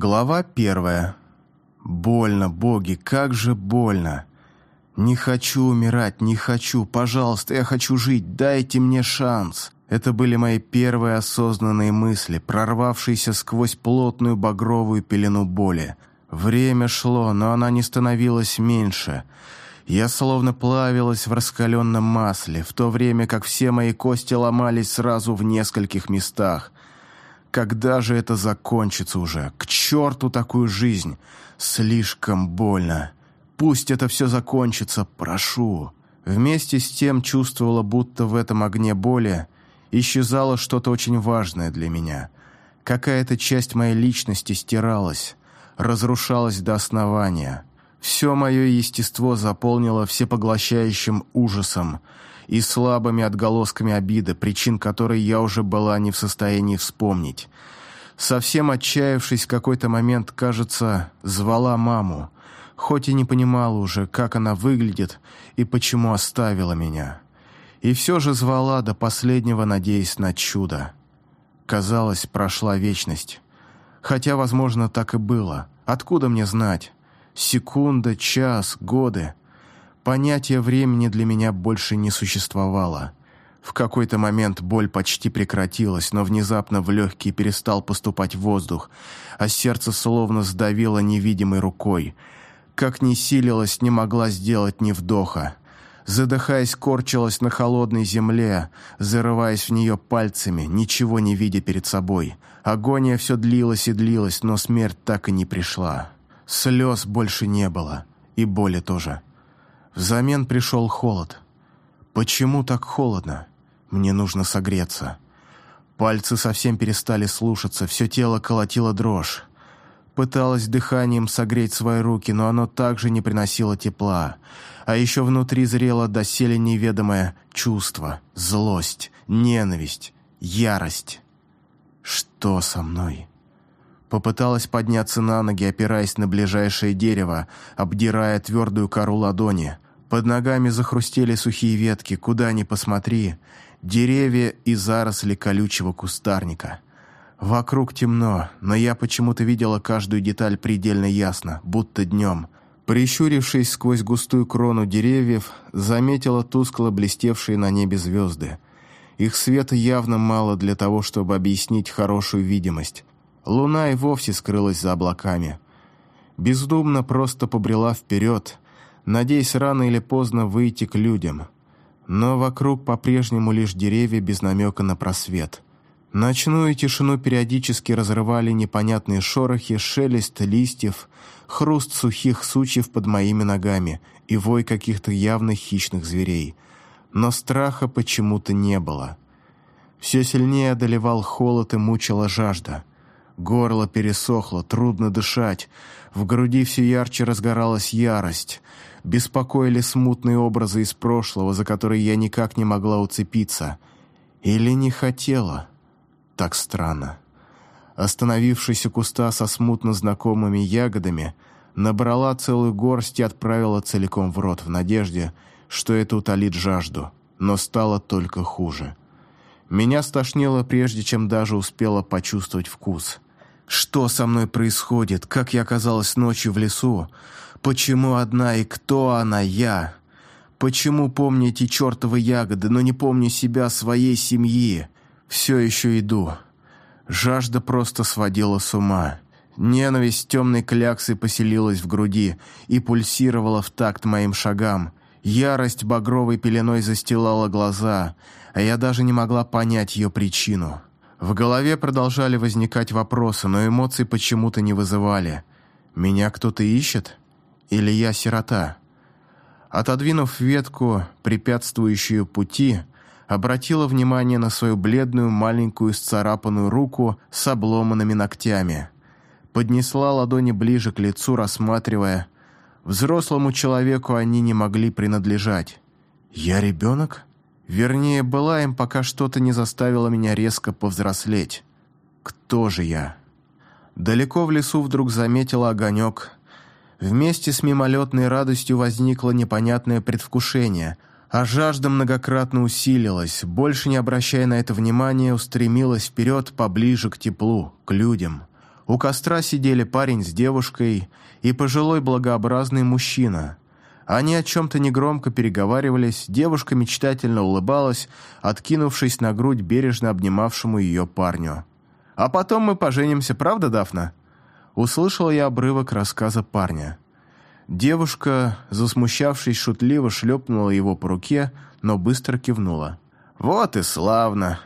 Глава первая. Больно, боги, как же больно. Не хочу умирать, не хочу, пожалуйста, я хочу жить, дайте мне шанс. Это были мои первые осознанные мысли, прорвавшиеся сквозь плотную багровую пелену боли. Время шло, но она не становилась меньше. Я словно плавилась в раскаленном масле, в то время как все мои кости ломались сразу в нескольких местах. Когда же это закончится уже? К черту такую жизнь! Слишком больно. Пусть это все закончится, прошу. Вместе с тем чувствовала, будто в этом огне боли исчезало что-то очень важное для меня. Какая-то часть моей личности стиралась, разрушалась до основания. Все мое естество заполнило всепоглощающим ужасом и слабыми отголосками обиды, причин которой я уже была не в состоянии вспомнить. Совсем отчаявшись, в какой-то момент, кажется, звала маму, хоть и не понимала уже, как она выглядит и почему оставила меня. И все же звала до последнего, надеясь на чудо. Казалось, прошла вечность. Хотя, возможно, так и было. Откуда мне знать? Секунда, час, годы. Понятие времени для меня больше не существовало. В какой-то момент боль почти прекратилась, но внезапно в легкие перестал поступать воздух, а сердце словно сдавило невидимой рукой. Как ни силилась, не могла сделать ни вдоха задыхаясь, корчилась на холодной земле, зарываясь в нее пальцами, ничего не видя перед собой. Агония все длилась и длилась, но смерть так и не пришла. Слез больше не было, и боли тоже. Взамен пришел холод. Почему так холодно? Мне нужно согреться. Пальцы совсем перестали слушаться, все тело колотило дрожь. Пыталась дыханием согреть свои руки, но оно также не приносило тепла. А еще внутри зрело доселе неведомое чувство, злость, ненависть, ярость. Что со мной? Попыталась подняться на ноги, опираясь на ближайшее дерево, обдирая твердую кору ладони. Под ногами захрустели сухие ветки, куда ни посмотри, деревья и заросли колючего кустарника. Вокруг темно, но я почему-то видела каждую деталь предельно ясно, будто днем. Прищурившись сквозь густую крону деревьев, заметила тускло блестевшие на небе звезды. Их света явно мало для того, чтобы объяснить хорошую видимость. Луна и вовсе скрылась за облаками. Бездумно просто побрела вперед, надеясь рано или поздно выйти к людям. Но вокруг по-прежнему лишь деревья без намека на просвет – Ночную тишину периодически разрывали непонятные шорохи, шелест листьев, хруст сухих сучьев под моими ногами и вой каких-то явных хищных зверей. Но страха почему-то не было. Все сильнее одолевал холод и мучила жажда. Горло пересохло, трудно дышать, в груди все ярче разгоралась ярость. Беспокоили смутные образы из прошлого, за которые я никак не могла уцепиться. Или не хотела так странно. Остановившись у куста со смутно знакомыми ягодами, набрала целую горсть и отправила целиком в рот в надежде, что это утолит жажду, но стало только хуже. Меня стошнило прежде, чем даже успела почувствовать вкус. Что со мной происходит? Как я оказалась ночью в лесу? Почему одна и кто она, я? Почему помню эти чертовы ягоды, но не помню себя, своей семьи? Все еще иду. Жажда просто сводила с ума. Ненависть темной кляксы поселилась в груди и пульсировала в такт моим шагам. Ярость багровой пеленой застилала глаза, а я даже не могла понять ее причину. В голове продолжали возникать вопросы, но эмоций почему-то не вызывали. Меня кто-то ищет? Или я сирота? Отодвинув ветку, препятствующую пути, обратила внимание на свою бледную маленькую сцарапанную руку с обломанными ногтями. Поднесла ладони ближе к лицу, рассматривая. Взрослому человеку они не могли принадлежать. «Я ребенок?» Вернее, была им, пока что-то не заставило меня резко повзрослеть. Кто же я? Далеко в лесу вдруг заметила огонек. Вместе с мимолетной радостью возникло непонятное предвкушение – а жажда многократно усилилась, больше не обращая на это внимания, устремилась вперед поближе к теплу, к людям. У костра сидели парень с девушкой и пожилой благообразный мужчина. Они о чем-то негромко переговаривались, девушка мечтательно улыбалась, откинувшись на грудь бережно обнимавшему ее парню. «А потом мы поженимся, правда, Дафна?» Услышал я обрывок рассказа парня. Девушка, засмущавшись, шутливо шлепнула его по руке, но быстро кивнула. «Вот и славно!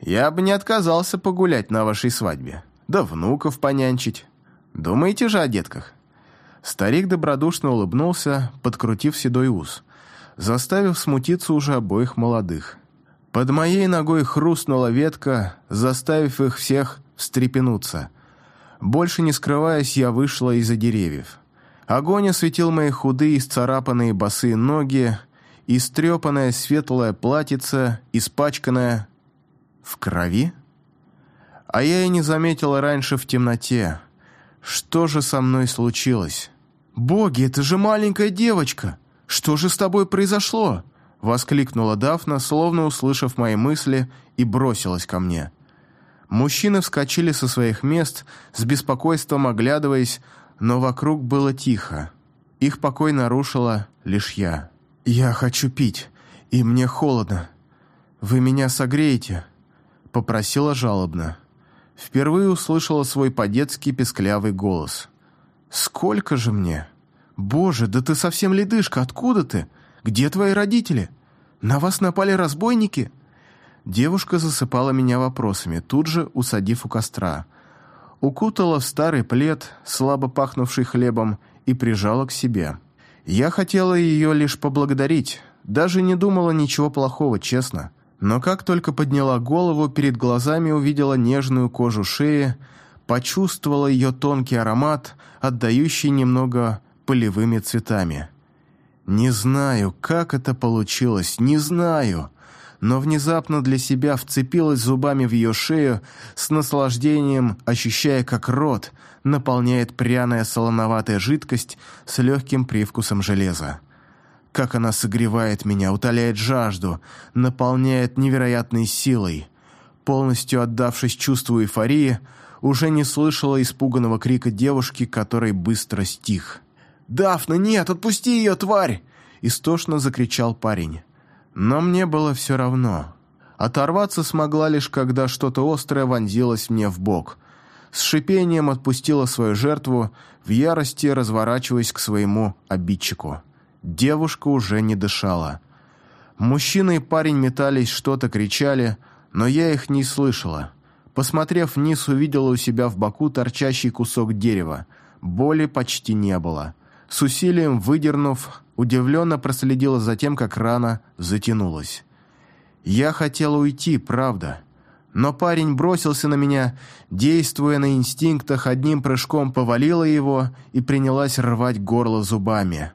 Я бы не отказался погулять на вашей свадьбе, да внуков понянчить. Думаете же о детках?» Старик добродушно улыбнулся, подкрутив седой ус, заставив смутиться уже обоих молодых. Под моей ногой хрустнула ветка, заставив их всех встрепенуться. Больше не скрываясь, я вышла из-за деревьев. Огонь осветил мои худые, исцарапанные босые ноги, истрепанное светлое платьице, испачканное в крови. А я и не заметила раньше в темноте. Что же со мной случилось? «Боги, это же маленькая девочка! Что же с тобой произошло?» Воскликнула Дафна, словно услышав мои мысли, и бросилась ко мне. Мужчины вскочили со своих мест, с беспокойством оглядываясь, но вокруг было тихо. Их покой нарушила лишь я. «Я хочу пить, и мне холодно. Вы меня согреете?» Попросила жалобно. Впервые услышала свой по-детски песклявый голос. «Сколько же мне? Боже, да ты совсем ледышка, откуда ты? Где твои родители? На вас напали разбойники?» Девушка засыпала меня вопросами, тут же усадив у костра укутала в старый плед, слабо пахнувший хлебом, и прижала к себе. Я хотела ее лишь поблагодарить, даже не думала ничего плохого, честно. Но как только подняла голову, перед глазами увидела нежную кожу шеи, почувствовала ее тонкий аромат, отдающий немного полевыми цветами. Не знаю, как это получилось, не знаю но внезапно для себя вцепилась зубами в ее шею, с наслаждением ощущая, как рот наполняет пряная солоноватая жидкость с легким привкусом железа. Как она согревает меня, утоляет жажду, наполняет невероятной силой. Полностью отдавшись чувству эйфории, уже не слышала испуганного крика девушки, который быстро стих. «Дафна, нет, отпусти ее, тварь!» Истошно закричал парень. Но мне было все равно. Оторваться смогла лишь, когда что-то острое вонзилось мне в бок. С шипением отпустила свою жертву, в ярости разворачиваясь к своему обидчику. Девушка уже не дышала. Мужчина и парень метались, что-то кричали, но я их не слышала. Посмотрев вниз, увидела у себя в боку торчащий кусок дерева. Боли почти не было. С усилием выдернув, удивленно проследила за тем, как рана затянулась. Я хотела уйти, правда. Но парень бросился на меня, действуя на инстинктах, одним прыжком повалила его и принялась рвать горло зубами,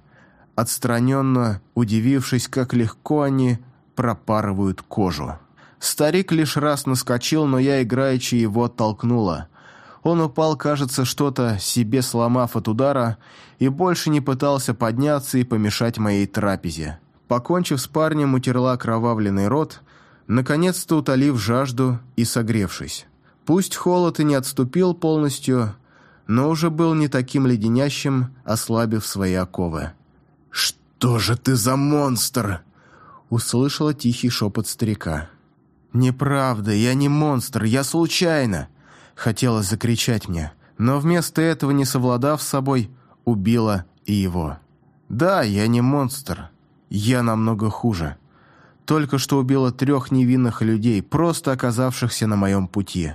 отстраненно удивившись, как легко они пропарывают кожу. Старик лишь раз наскочил, но я играючи его оттолкнула – он упал, кажется, что-то себе сломав от удара, и больше не пытался подняться и помешать моей трапезе. Покончив с парнем, утерла кровавленный рот, наконец-то утолив жажду и согревшись. Пусть холод и не отступил полностью, но уже был не таким леденящим, ослабив свои оковы. «Что же ты за монстр?» услышала тихий шепот старика. «Неправда, я не монстр, я случайно!» Хотела закричать мне, но вместо этого, не совладав с собой, убила и его. Да, я не монстр. Я намного хуже. Только что убила трех невинных людей, просто оказавшихся на моем пути.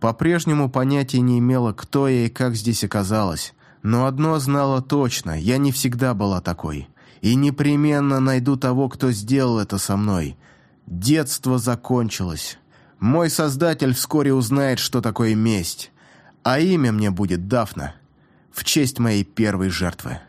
По-прежнему понятия не имела, кто я и как здесь оказалась. Но одно знала точно, я не всегда была такой. И непременно найду того, кто сделал это со мной. Детство закончилось. Мой создатель вскоре узнает, что такое месть, а имя мне будет Дафна, в честь моей первой жертвы.